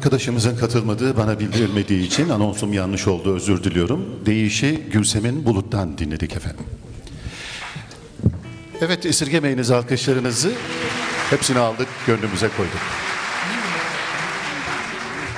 Arkadaşımızın katılmadığı bana bildirilmediği için anonsum yanlış oldu özür diliyorum. Değişi Gülsem'in Bulut'tan dinledik efendim. Evet esirgemeyiniz alkışlarınızı. Hepsini aldık gönlümüze koyduk.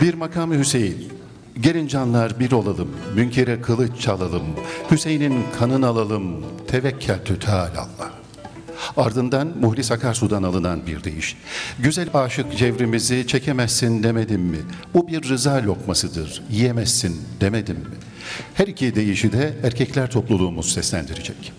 Bir makamı Hüseyin. Gelin canlar bir olalım, münkere kılıç çalalım, Hüseyin'in kanını alalım, tevekkeltü teâlallah. Ardından Muhlis Akarsu'dan alınan bir deyiş. Güzel aşık cevrimizi çekemezsin demedim mi? Bu bir rıza lokmasıdır, yiyemezsin demedim mi? Her iki deyişi de erkekler topluluğumuz seslendirecek.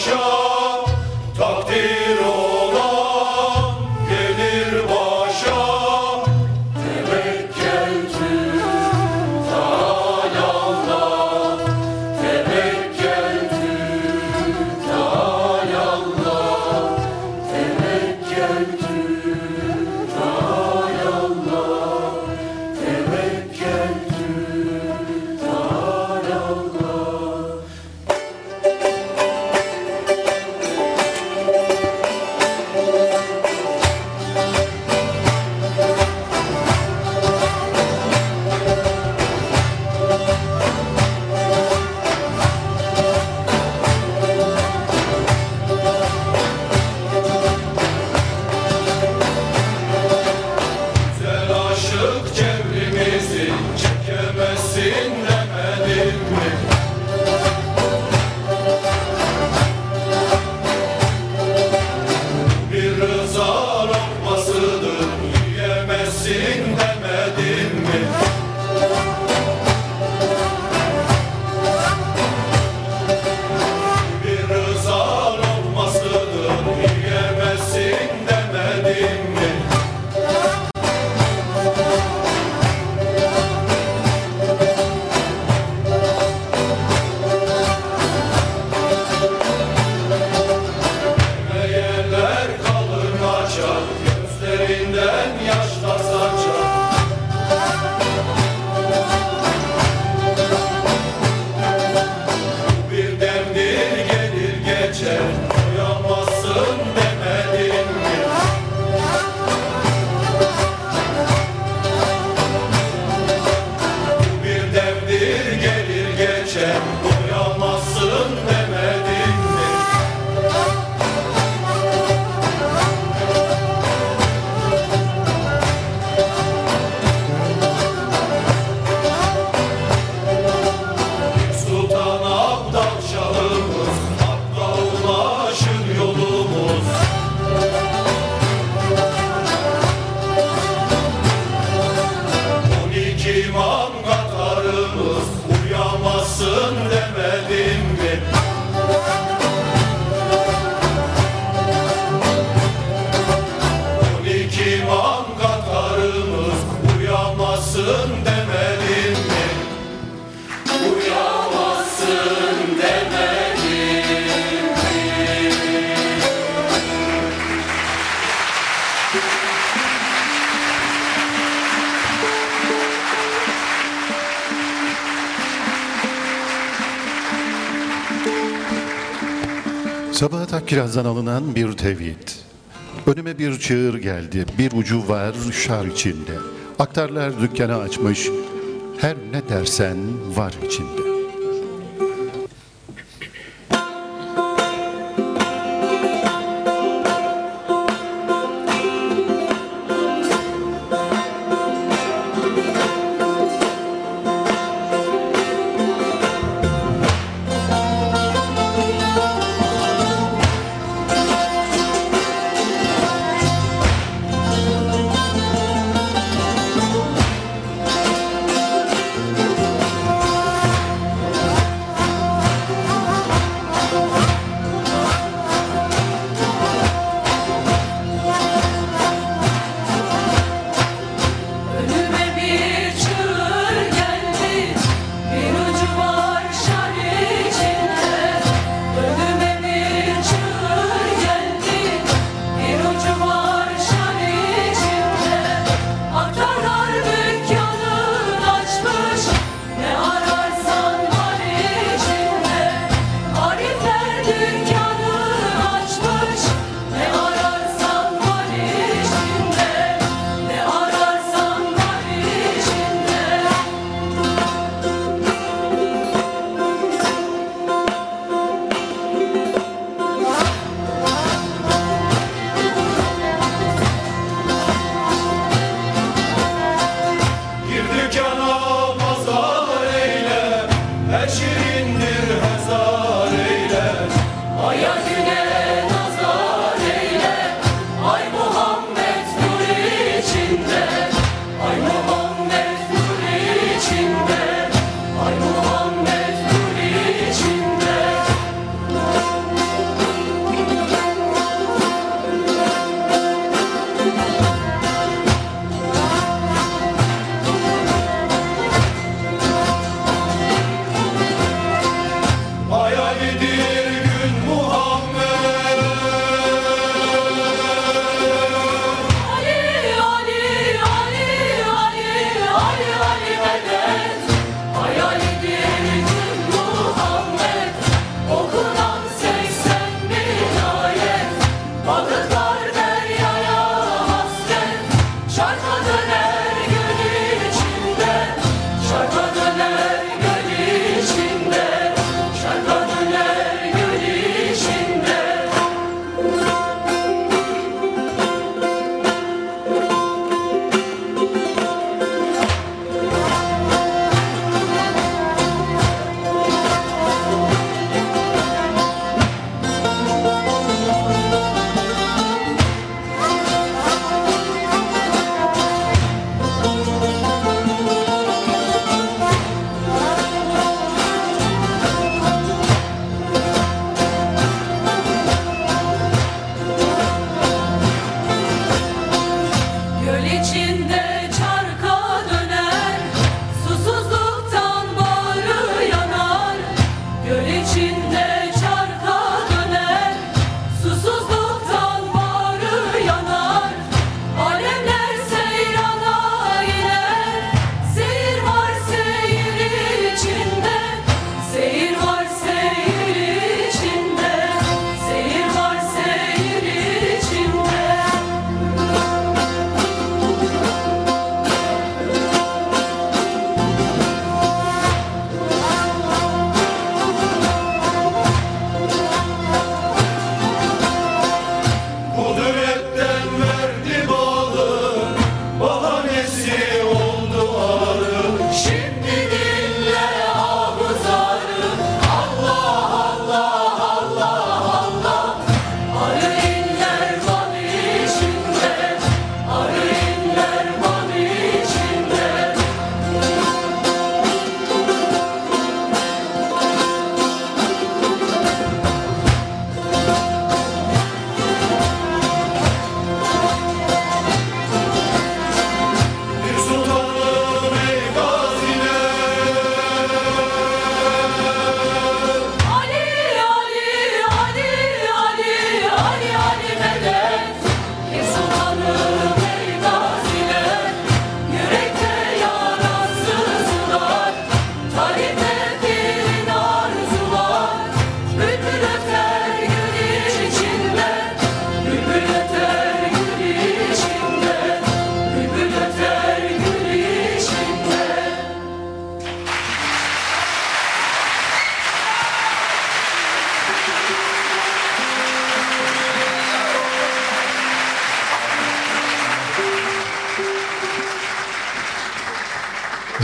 show. kirazdan alınan bir tevhid. Önüme bir çığır geldi, bir ucu var şar içinde. Aktarlar dükkanı açmış, her ne dersen var içinde.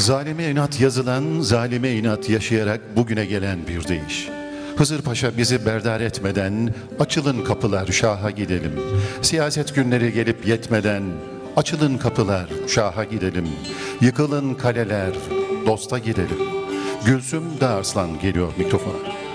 Zalime inat yazılan, zalime inat yaşayarak bugüne gelen bir deyiş. Hızır Paşa bizi berdar etmeden açılın kapılar şaha gidelim. Siyaset günleri gelip yetmeden açılın kapılar şaha gidelim. Yıkılın kaleler dosta gidelim. Gülsüm Dağarslan geliyor mikrofona.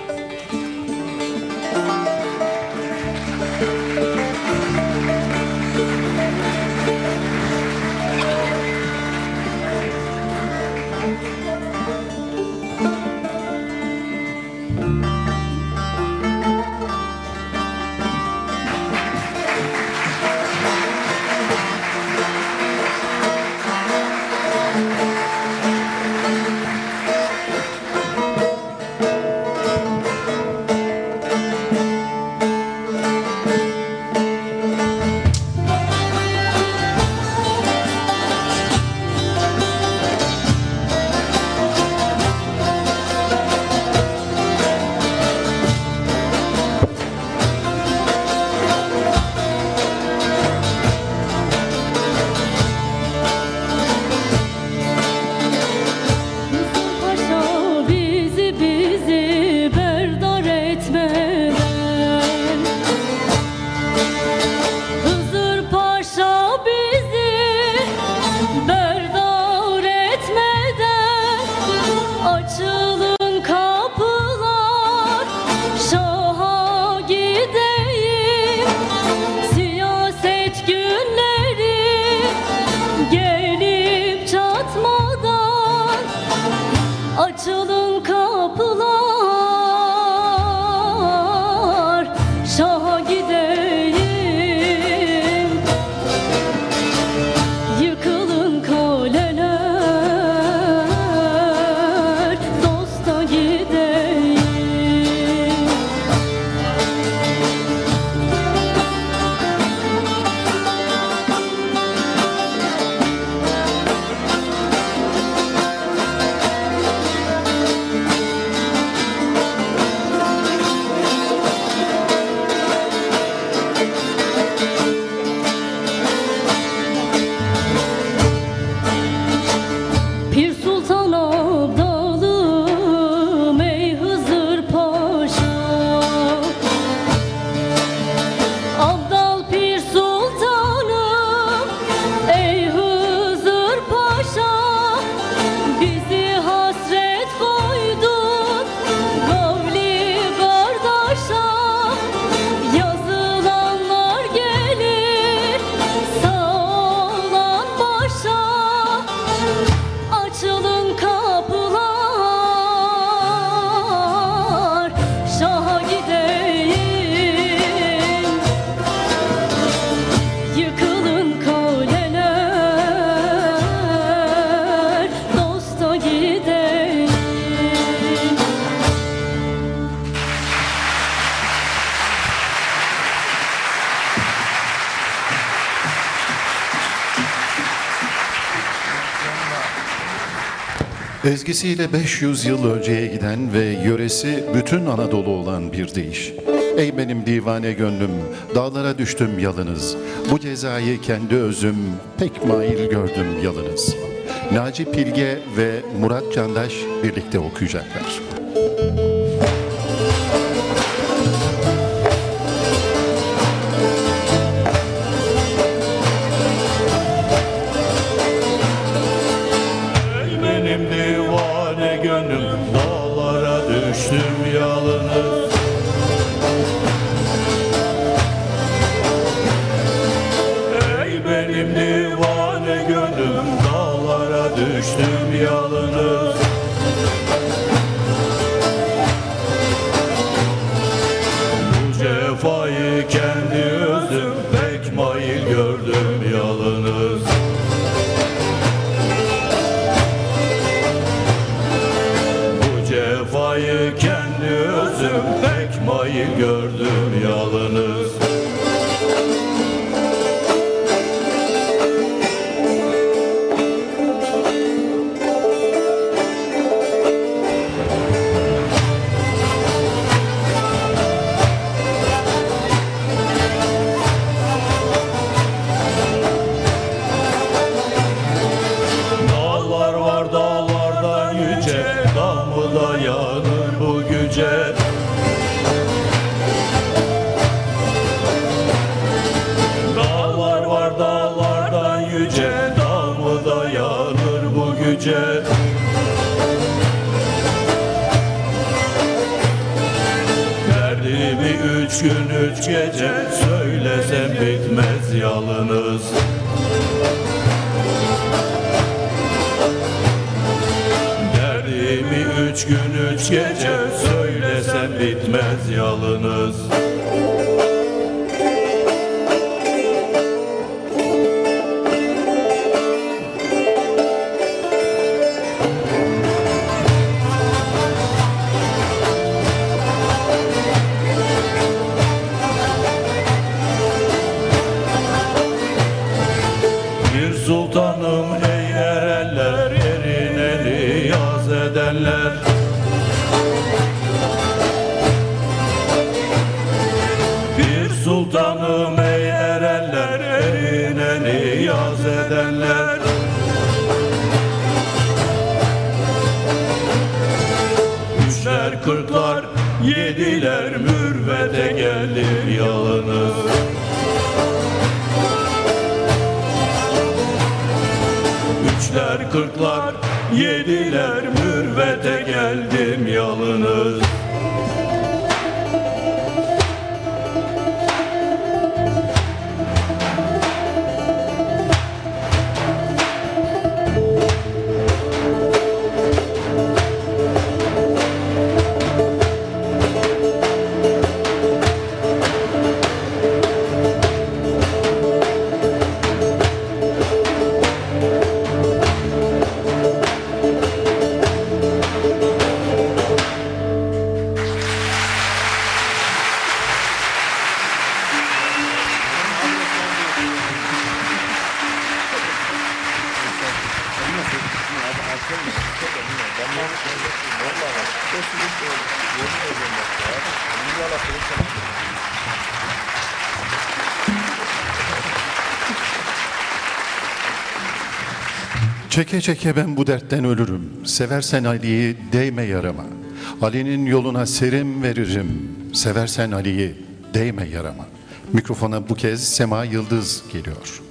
Ezgisiyle 500 yıl önceye giden ve yöresi bütün Anadolu olan bir deyiş. Ey benim divane gönlüm, dağlara düştüm yalınız. Bu cezayı kendi özüm pek mail gördüm yalınız. Naci Pilge ve Murat Candaş birlikte okuyacaklar. Gece söylesem bitmez yalınız Derdimi üç gün üç gece söylesem bitmez yalınız sultanım ey erenler erin eli yaz edenler. Üçler kırklar yediler mürvete gelir yalınız. Üçler kırklar yediler mürvete geldim yalınız Çeke çeke ben bu dertten ölürüm. Seversen Ali'yi değme yarama. Ali'nin yoluna serim veririm. Seversen Ali'yi değme yarama. Mikrofona bu kez Sema Yıldız geliyor.